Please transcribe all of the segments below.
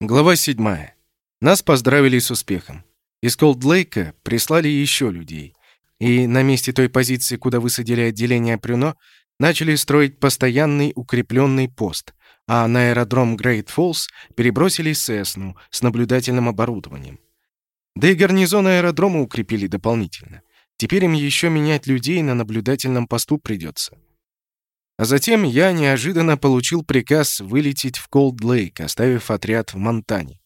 Глава 7. Нас поздравили с успехом. Из Колд-Лейка прислали еще людей. И на месте той позиции, куда высадили отделение Прюно, начали строить постоянный укрепленный пост, а на аэродром Грейт Фоллс перебросили Сесну с наблюдательным оборудованием. Да и гарнизон аэродрома укрепили дополнительно. Теперь им еще менять людей на наблюдательном посту придется. А затем я неожиданно получил приказ вылететь в Колд-Лейк, оставив отряд в Монтане.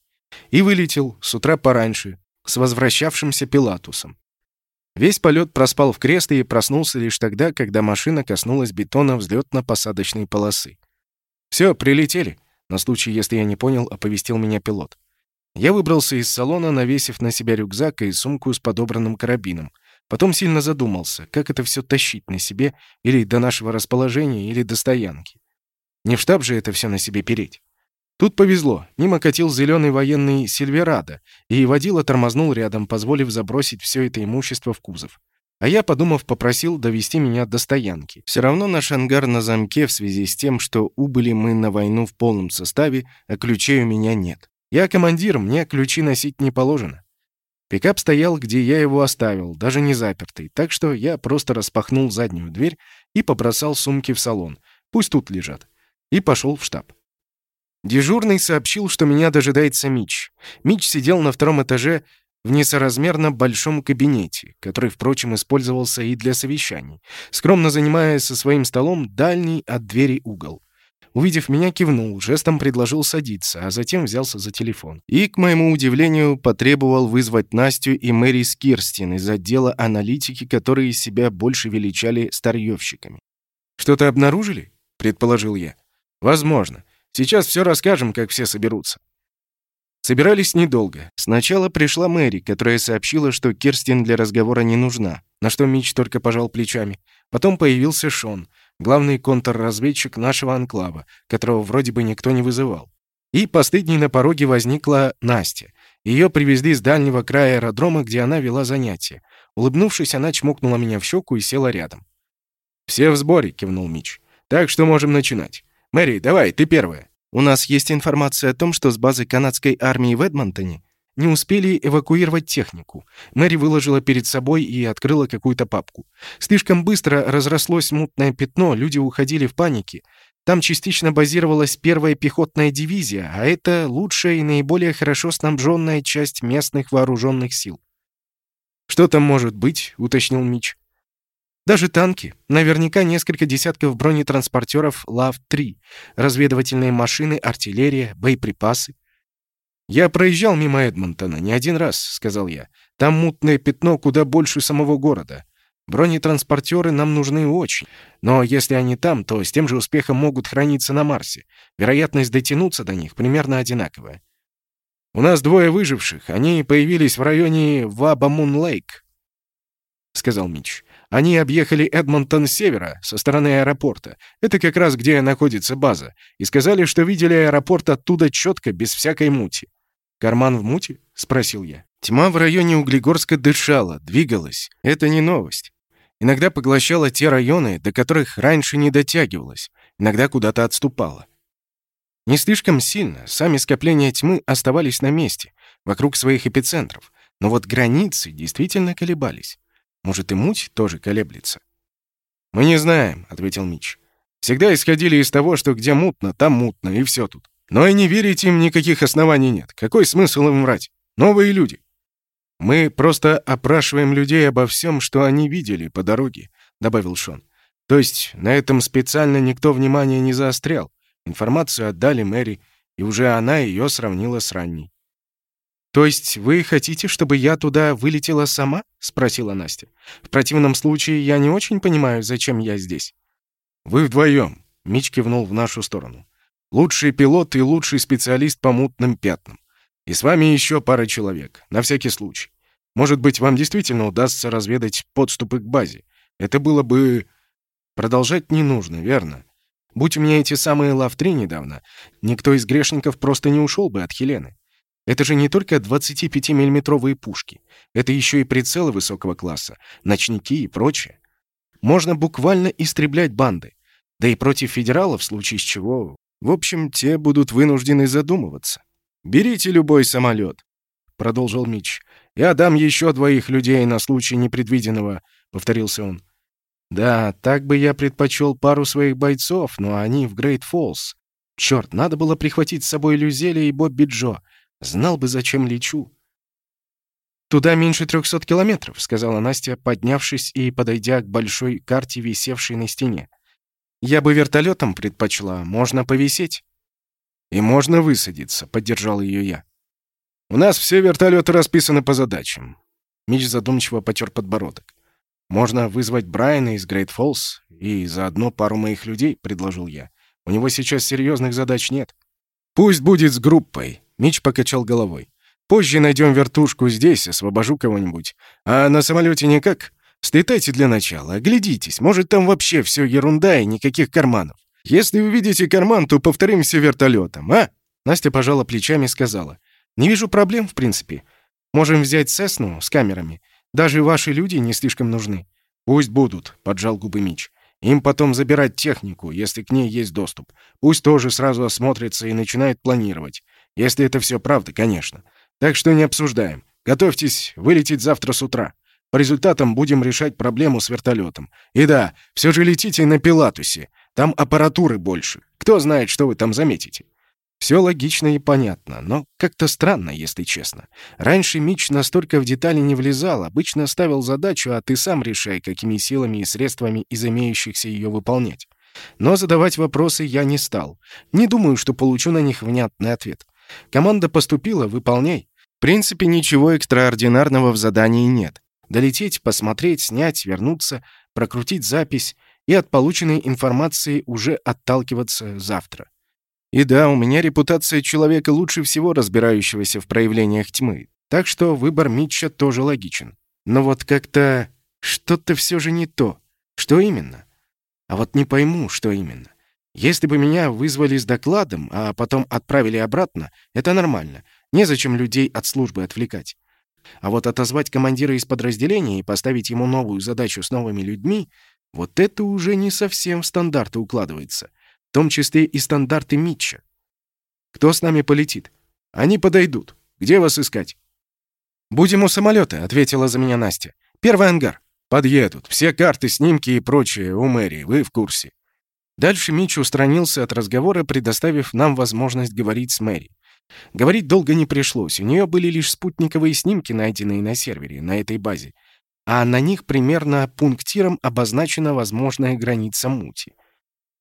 И вылетел с утра пораньше, с возвращавшимся Пилатусом. Весь полет проспал в крест и проснулся лишь тогда, когда машина коснулась бетона взлетно-посадочной полосы. «Все, прилетели», — на случай, если я не понял, оповестил меня пилот. Я выбрался из салона, навесив на себя рюкзак и сумку с подобранным карабином, Потом сильно задумался, как это все тащить на себе, или до нашего расположения, или до стоянки. Не в штаб же это все на себе переть. Тут повезло. Мимо катил зеленый военный Сильверадо, и водила тормознул рядом, позволив забросить все это имущество в кузов. А я, подумав, попросил довести меня до стоянки. Все равно наш ангар на замке в связи с тем, что убыли мы на войну в полном составе, а ключей у меня нет. Я командир, мне ключи носить не положено. Пикап стоял, где я его оставил, даже не запертый, так что я просто распахнул заднюю дверь и побросал сумки в салон. Пусть тут лежат. И пошел в штаб. Дежурный сообщил, что меня дожидается Мич. Мич сидел на втором этаже в несоразмерно большом кабинете, который, впрочем, использовался и для совещаний, скромно занимая со своим столом дальний от двери угол. Увидев меня, кивнул, жестом предложил садиться, а затем взялся за телефон. И, к моему удивлению, потребовал вызвать Настю и Мэри Скирстин из отдела аналитики, которые себя больше величали старьевщиками. «Что-то обнаружили?» — предположил я. «Возможно. Сейчас все расскажем, как все соберутся». Собирались недолго. Сначала пришла Мэри, которая сообщила, что Кирстин для разговора не нужна, на что Мич только пожал плечами. Потом появился Шон — главный контрразведчик нашего анклава, которого вроде бы никто не вызывал. И последней на пороге возникла Настя. Ее привезли с дальнего края аэродрома, где она вела занятия. Улыбнувшись, она чмокнула меня в щеку и села рядом. «Все в сборе», — кивнул Мич. «Так что можем начинать. Мэри, давай, ты первая». «У нас есть информация о том, что с базы канадской армии в Эдмонтоне не успели эвакуировать технику. Мэри выложила перед собой и открыла какую-то папку. Слишком быстро разрослось мутное пятно, люди уходили в панике. Там частично базировалась первая пехотная дивизия, а это лучшая и наиболее хорошо снабженная часть местных вооруженных сил. «Что там может быть?» — уточнил Мич. «Даже танки. Наверняка несколько десятков бронетранспортеров ЛАВ-3, разведывательные машины, артиллерия, боеприпасы. «Я проезжал мимо Эдмонтона не один раз», — сказал я. «Там мутное пятно куда больше самого города. Бронетранспортеры нам нужны очень. Но если они там, то с тем же успехом могут храниться на Марсе. Вероятность дотянуться до них примерно одинаковая. У нас двое выживших. Они появились в районе Ваба-Мун-Лейк», — сказал Митч. «Они объехали Эдмонтон с севера, со стороны аэропорта. Это как раз где находится база. И сказали, что видели аэропорт оттуда четко, без всякой мути. «Карман в муте?» — спросил я. Тьма в районе Углегорска дышала, двигалась. Это не новость. Иногда поглощала те районы, до которых раньше не дотягивалась, иногда куда-то отступала. Не слишком сильно, сами скопления тьмы оставались на месте, вокруг своих эпицентров, но вот границы действительно колебались. Может, и муть тоже колеблется? «Мы не знаем», — ответил Мич. «Всегда исходили из того, что где мутно, там мутно, и все тут. Но и не верить им никаких оснований нет. Какой смысл им врать? Новые люди. Мы просто опрашиваем людей обо всем, что они видели по дороге, добавил Шон. То есть на этом специально никто внимания не заострял. Информацию отдали Мэри, и уже она ее сравнила с ранней. «То есть вы хотите, чтобы я туда вылетела сама?» — спросила Настя. «В противном случае я не очень понимаю, зачем я здесь». «Вы вдвоем», — Мич кивнул в нашу сторону. Лучший пилот и лучший специалист по мутным пятнам. И с вами еще пара человек, на всякий случай. Может быть, вам действительно удастся разведать подступы к базе. Это было бы... Продолжать не нужно, верно? Будь у меня эти самые лав-3 недавно, никто из грешников просто не ушел бы от Хелены. Это же не только 25-миллиметровые пушки. Это еще и прицелы высокого класса, ночники и прочее. Можно буквально истреблять банды. Да и против федералов, в случае с чего, в общем, те будут вынуждены задумываться. «Берите любой самолет», — продолжил Мич. «Я дам еще двоих людей на случай непредвиденного», — повторился он. «Да, так бы я предпочел пару своих бойцов, но они в Грейт Фоллс. Черт, надо было прихватить с собой Люзеля и Бобби Джо. Знал бы, зачем лечу». «Туда меньше трехсот километров», — сказала Настя, поднявшись и подойдя к большой карте, висевшей на стене. «Я бы вертолетом предпочла. Можно повисеть». «И можно высадиться», — поддержал ее я. «У нас все вертолеты расписаны по задачам». Мич задумчиво потер подбородок. «Можно вызвать Брайана из Грейт Фоллс и заодно пару моих людей», — предложил я. «У него сейчас серьезных задач нет». «Пусть будет с группой», — Мич покачал головой. «Позже найдем вертушку здесь, освобожу кого-нибудь. А на самолете никак? Слетайте для начала, оглядитесь, может, там вообще все ерунда и никаких карманов. Если увидите карман, то повторим все вертолетом, а?» Настя пожала плечами и сказала. «Не вижу проблем, в принципе. Можем взять Сесну с камерами. Даже ваши люди не слишком нужны». «Пусть будут», — поджал губы Мич. «Им потом забирать технику, если к ней есть доступ. Пусть тоже сразу осмотрятся и начинают планировать. Если это все правда, конечно. Так что не обсуждаем. Готовьтесь вылететь завтра с утра. По результатам будем решать проблему с вертолетом. И да, все же летите на Пилатусе. Там аппаратуры больше. Кто знает, что вы там заметите. Все логично и понятно, но как-то странно, если честно. Раньше Мич настолько в детали не влезал, обычно ставил задачу, а ты сам решай, какими силами и средствами из имеющихся ее выполнять. Но задавать вопросы я не стал. Не думаю, что получу на них внятный ответ. Команда поступила, выполняй. В принципе, ничего экстраординарного в задании нет. Долететь, посмотреть, снять, вернуться, прокрутить запись и от полученной информации уже отталкиваться завтра. И да, у меня репутация человека лучше всего разбирающегося в проявлениях тьмы, так что выбор Митча тоже логичен. Но вот как-то что-то все же не то. Что именно? А вот не пойму, что именно. Если бы меня вызвали с докладом, а потом отправили обратно, это нормально. Незачем людей от службы отвлекать. А вот отозвать командира из подразделения и поставить ему новую задачу с новыми людьми, вот это уже не совсем в стандарты укладывается в том числе и стандарты Митча. Кто с нами полетит? Они подойдут. Где вас искать? Будем у самолета, ответила за меня Настя. Первый ангар. Подъедут. Все карты, снимки и прочее у мэрии. Вы в курсе. Дальше Митч устранился от разговора, предоставив нам возможность говорить с Мэри. Говорить долго не пришлось. У нее были лишь спутниковые снимки, найденные на сервере, на этой базе. А на них примерно пунктиром обозначена возможная граница мути.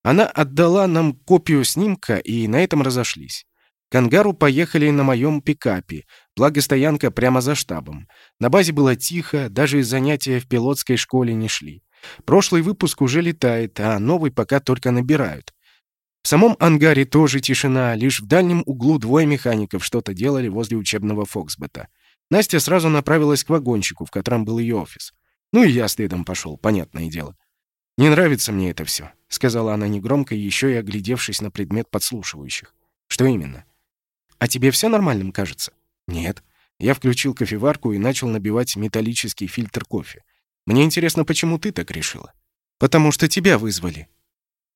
Она отдала нам копию снимка, и на этом разошлись. К ангару поехали на моем пикапе, благо стоянка прямо за штабом. На базе было тихо, даже занятия в пилотской школе не шли. Прошлый выпуск уже летает, а новый пока только набирают. В самом ангаре тоже тишина, лишь в дальнем углу двое механиков что-то делали возле учебного Фоксбета. Настя сразу направилась к вагончику, в котором был ее офис. Ну и я следом пошел, понятное дело. «Не нравится мне это все», — сказала она негромко, еще и оглядевшись на предмет подслушивающих. «Что именно?» «А тебе все нормальным кажется?» «Нет». Я включил кофеварку и начал набивать металлический фильтр кофе. «Мне интересно, почему ты так решила?» «Потому что тебя вызвали.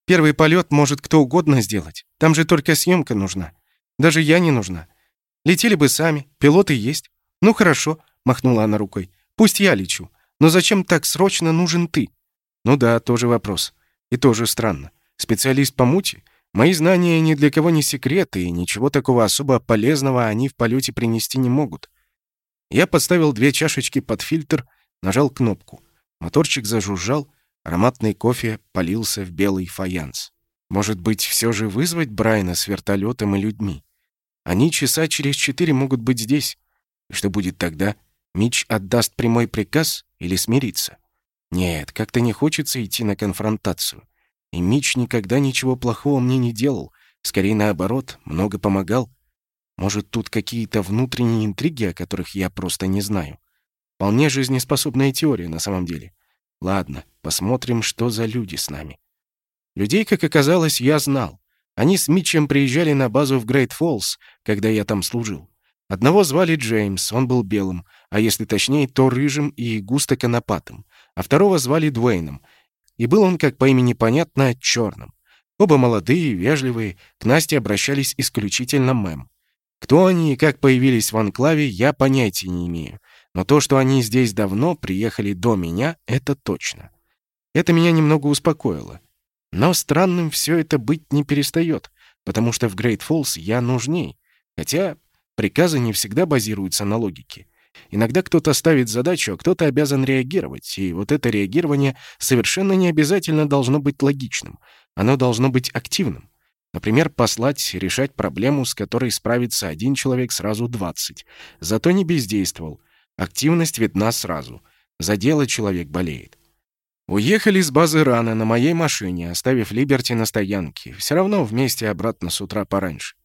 Первый полет может кто угодно сделать. Там же только съемка нужна. Даже я не нужна. Летели бы сами, пилоты есть. Ну хорошо», — махнула она рукой. «Пусть я лечу. Но зачем так срочно нужен ты?» Ну да, тоже вопрос. И тоже странно. Специалист по мути? Мои знания ни для кого не секреты, и ничего такого особо полезного они в полете принести не могут. Я подставил две чашечки под фильтр, нажал кнопку. Моторчик зажужжал, ароматный кофе полился в белый фаянс. Может быть, все же вызвать Брайна с вертолетом и людьми? Они часа через четыре могут быть здесь. И что будет тогда? Мич отдаст прямой приказ или смирится? Нет, как-то не хочется идти на конфронтацию. И Мич никогда ничего плохого мне не делал. Скорее наоборот, много помогал. Может, тут какие-то внутренние интриги, о которых я просто не знаю. Вполне жизнеспособная теория на самом деле. Ладно, посмотрим, что за люди с нами. Людей, как оказалось, я знал. Они с Митчем приезжали на базу в Грейт Фоллс, когда я там служил. Одного звали Джеймс, он был белым, а если точнее, то рыжим и густо конопатым а второго звали Дуэйном, и был он, как по имени понятно, черным. Оба молодые, вежливые, к Насте обращались исключительно мэм. Кто они и как появились в анклаве, я понятия не имею. Но то, что они здесь давно приехали до меня, это точно. Это меня немного успокоило. Но странным все это быть не перестает, потому что в Грейт Фоллс я нужней. Хотя приказы не всегда базируются на логике. Иногда кто-то ставит задачу, а кто-то обязан реагировать, и вот это реагирование совершенно не обязательно должно быть логичным. Оно должно быть активным. Например, послать решать проблему, с которой справится один человек сразу 20. Зато не бездействовал. Активность видна сразу. За дело человек болеет. Уехали с базы рано на моей машине, оставив Либерти на стоянке. Все равно вместе обратно с утра пораньше.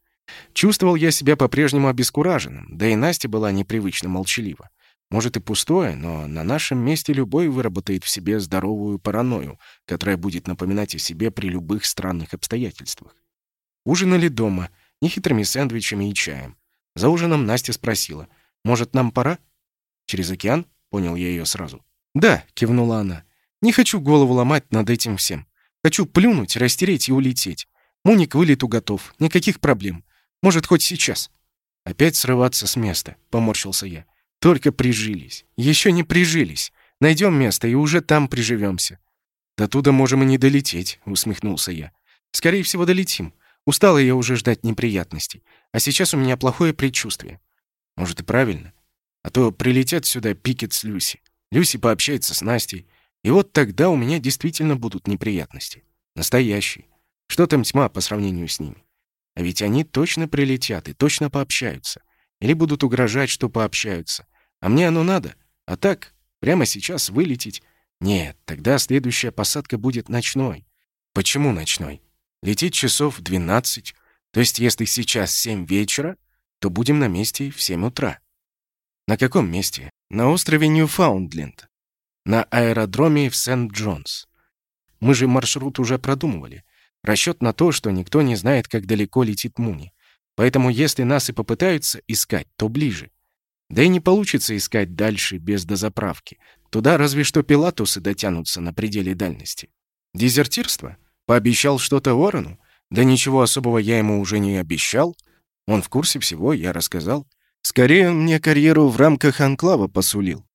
Чувствовал я себя по-прежнему обескураженным, да и Настя была непривычно молчалива. Может и пустое, но на нашем месте любой выработает в себе здоровую паранойю, которая будет напоминать о себе при любых странных обстоятельствах. Ужинали дома, нехитрыми сэндвичами и чаем. За ужином Настя спросила, «Может, нам пора?» «Через океан?» — понял я ее сразу. «Да», — кивнула она. «Не хочу голову ломать над этим всем. Хочу плюнуть, растереть и улететь. Муник вылету готов, никаких проблем. Может, хоть сейчас». «Опять срываться с места», — поморщился я. «Только прижились. Еще не прижились. Найдем место и уже там приживемся». «До туда можем и не долететь», — усмехнулся я. «Скорее всего, долетим. Устала я уже ждать неприятностей. А сейчас у меня плохое предчувствие. Может, и правильно. А то прилетят сюда Пикет с Люси. Люси пообщается с Настей. И вот тогда у меня действительно будут неприятности. Настоящие. Что там тьма по сравнению с ними? А ведь они точно прилетят и точно пообщаются. Или будут угрожать, что пообщаются. А мне оно надо. А так, прямо сейчас вылететь. Нет, тогда следующая посадка будет ночной. Почему ночной? Летит часов 12, то есть если сейчас 7 вечера, то будем на месте в 7 утра. На каком месте? На острове Ньюфаундленд. На аэродроме в Сент-Джонс. Мы же маршрут уже продумывали. Расчет на то, что никто не знает, как далеко летит Муни. Поэтому если нас и попытаются искать, то ближе. Да и не получится искать дальше без дозаправки. Туда разве что пилатусы дотянутся на пределе дальности. Дезертирство? Пообещал что-то Ворону? Да ничего особого я ему уже не обещал. Он в курсе всего, я рассказал. Скорее, он мне карьеру в рамках анклава посулил.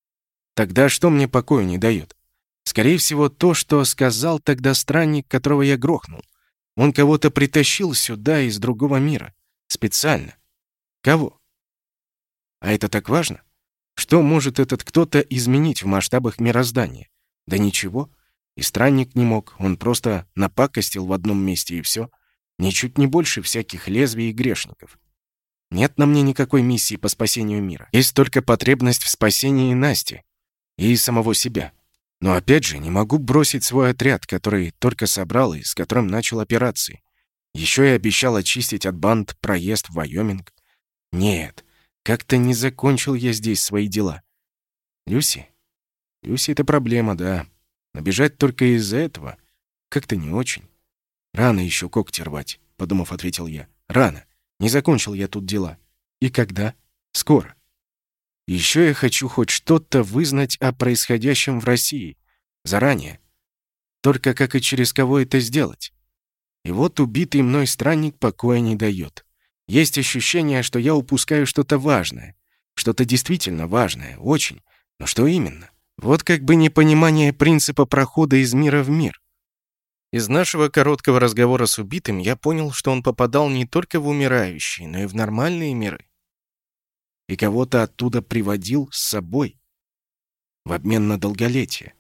Тогда что мне покоя не дает? Скорее всего, то, что сказал тогда странник, которого я грохнул. Он кого-то притащил сюда из другого мира. Специально. Кого? А это так важно? Что может этот кто-то изменить в масштабах мироздания? Да ничего. И странник не мог, он просто напакостил в одном месте и все. Ничуть не больше всяких лезвий и грешников. Нет на мне никакой миссии по спасению мира. Есть только потребность в спасении Насти и самого себя. Но опять же, не могу бросить свой отряд, который только собрал и с которым начал операции. Еще и обещал очистить от банд проезд в Вайоминг. Нет, как-то не закончил я здесь свои дела. Люси? Люси — это проблема, да. Набежать только из-за этого как-то не очень. Рано еще когти рвать, подумав, ответил я. Рано. Не закончил я тут дела. И когда? Скоро. Еще я хочу хоть что-то вызнать о происходящем в России. Заранее. Только как и через кого это сделать? И вот убитый мной странник покоя не дает. Есть ощущение, что я упускаю что-то важное. Что-то действительно важное, очень. Но что именно? Вот как бы непонимание принципа прохода из мира в мир. Из нашего короткого разговора с убитым я понял, что он попадал не только в умирающие, но и в нормальные миры. И кого-то оттуда приводил с собой. В обмен на долголетие.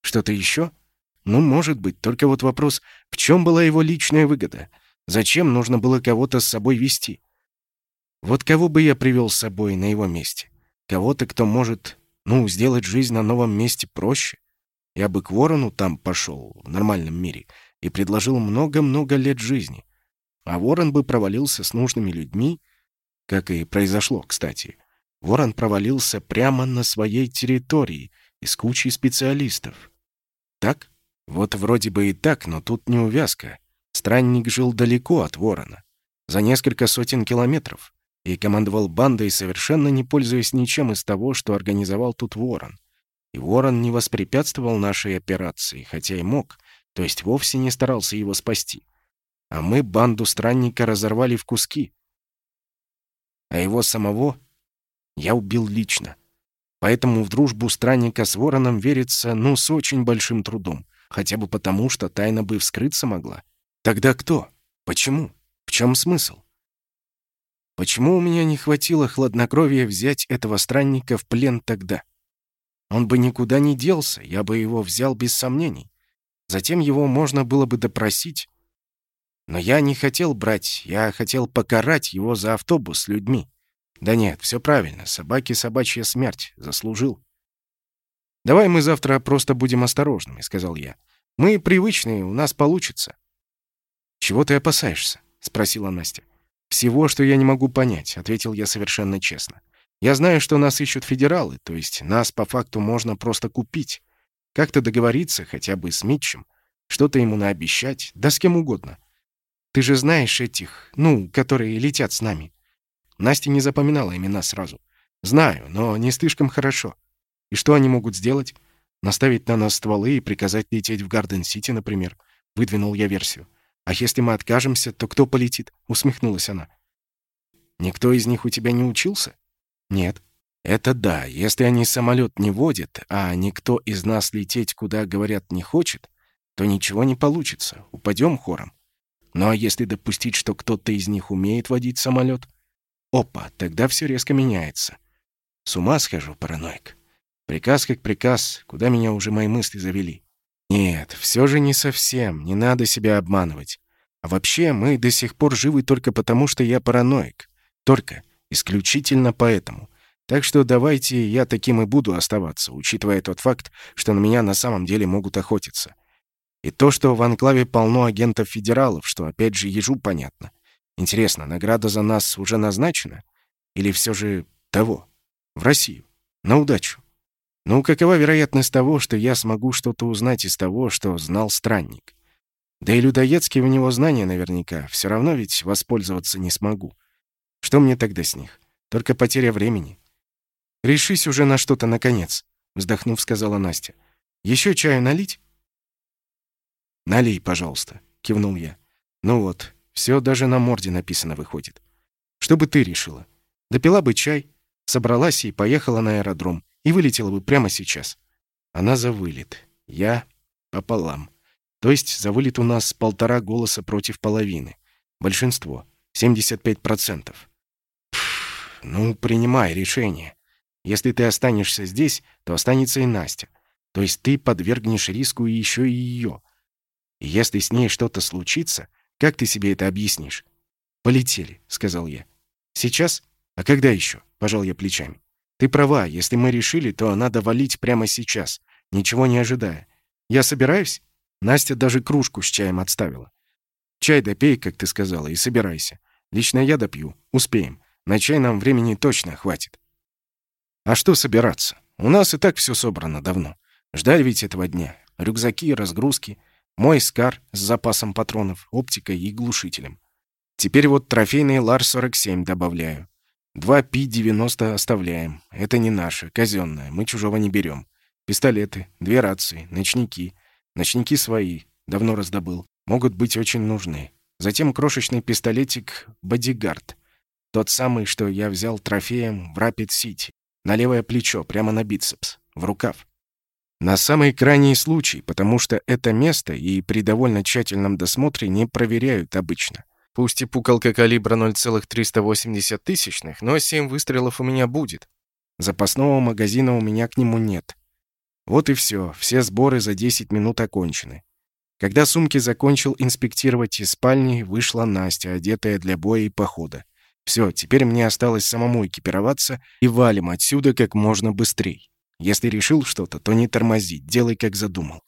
Что-то еще? Ну, может быть, только вот вопрос, в чем была его личная выгода? Зачем нужно было кого-то с собой вести? Вот кого бы я привел с собой на его месте? Кого-то, кто может ну, сделать жизнь на новом месте проще. Я бы к Ворону там пошел, в нормальном мире, и предложил много-много лет жизни. А Ворон бы провалился с нужными людьми, как и произошло, кстати. Ворон провалился прямо на своей территории и с кучей специалистов. Так? Вот вроде бы и так, но тут неувязка. Странник жил далеко от Ворона, за несколько сотен километров и командовал бандой, совершенно не пользуясь ничем из того, что организовал тут Ворон. И Ворон не воспрепятствовал нашей операции, хотя и мог, то есть вовсе не старался его спасти. А мы банду странника разорвали в куски. а его самого я убил лично. Поэтому в дружбу странника с вороном верится, ну, с очень большим трудом. Хотя бы потому, что тайна бы вскрыться могла. Тогда кто? Почему? В чем смысл? Почему у меня не хватило хладнокровия взять этого странника в плен тогда? Он бы никуда не делся, я бы его взял без сомнений. Затем его можно было бы допросить. Но я не хотел брать, я хотел покарать его за автобус с людьми. Да нет, все правильно, собаки собачья смерть, заслужил. «Давай мы завтра просто будем осторожными», — сказал я. «Мы привычные, у нас получится». «Чего ты опасаешься?» — спросила Настя. «Всего, что я не могу понять», — ответил я совершенно честно. «Я знаю, что нас ищут федералы, то есть нас по факту можно просто купить. Как-то договориться хотя бы с Митчем, что-то ему наобещать, да с кем угодно. Ты же знаешь этих, ну, которые летят с нами». Настя не запоминала имена сразу. «Знаю, но не слишком хорошо. И что они могут сделать? Наставить на нас стволы и приказать лететь в Гарден-Сити, например?» Выдвинул я версию. «А если мы откажемся, то кто полетит?» — усмехнулась она. «Никто из них у тебя не учился?» «Нет». «Это да. Если они самолет не водят, а никто из нас лететь, куда говорят, не хочет, то ничего не получится. Упадем хором. Ну а если допустить, что кто-то из них умеет водить самолет, опа, тогда все резко меняется. С ума схожу, параноик. Приказ как приказ, куда меня уже мои мысли завели. Нет, все же не совсем, не надо себя обманывать. А вообще, мы до сих пор живы только потому, что я параноик. Только, исключительно поэтому. Так что давайте я таким и буду оставаться, учитывая тот факт, что на меня на самом деле могут охотиться. И то, что в анклаве полно агентов-федералов, что опять же ежу понятно. Интересно, награда за нас уже назначена? Или все же того? В Россию. На удачу. Ну, какова вероятность того, что я смогу что-то узнать из того, что знал странник? Да и людоедские у него знания наверняка. Все равно ведь воспользоваться не смогу. Что мне тогда с них? Только потеря времени. «Решись уже на что-то, наконец», — вздохнув, сказала Настя. «Еще чаю налить?» «Налей, пожалуйста», — кивнул я. «Ну вот, все даже на морде написано выходит. Что бы ты решила? Допила бы чай, собралась и поехала на аэродром, и вылетела бы прямо сейчас. Она за вылет. Я пополам. То есть за вылет у нас полтора голоса против половины. Большинство. 75%. Ну, принимай решение. Если ты останешься здесь, то останется и Настя. То есть ты подвергнешь риску еще и ее. И если с ней что-то случится, как ты себе это объяснишь? «Полетели», — сказал я. «Сейчас? А когда еще?» — пожал я плечами. «Ты права, если мы решили, то надо валить прямо сейчас, ничего не ожидая. Я собираюсь?» Настя даже кружку с чаем отставила. «Чай допей, как ты сказала, и собирайся. Лично я допью. Успеем. На чай нам времени точно хватит». «А что собираться? У нас и так все собрано давно. Ждали ведь этого дня. Рюкзаки, разгрузки — мой Скар с запасом патронов, оптикой и глушителем. Теперь вот трофейный Лар-47 добавляю. Два Пи-90 оставляем. Это не наше, казенное, мы чужого не берем. Пистолеты, две рации, ночники. Ночники свои, давно раздобыл. Могут быть очень нужны. Затем крошечный пистолетик «Бодигард». Тот самый, что я взял трофеем в Рапид-Сити. На левое плечо, прямо на бицепс. В рукав. На самый крайний случай, потому что это место и при довольно тщательном досмотре не проверяют обычно. Пусть и пукалка калибра 0,380 тысячных, но 7 выстрелов у меня будет. Запасного магазина у меня к нему нет. Вот и все, все сборы за 10 минут окончены. Когда сумки закончил инспектировать из спальни, вышла Настя, одетая для боя и похода. Все, теперь мне осталось самому экипироваться и валим отсюда как можно быстрее. Если решил что-то, то не тормози, делай, как задумал.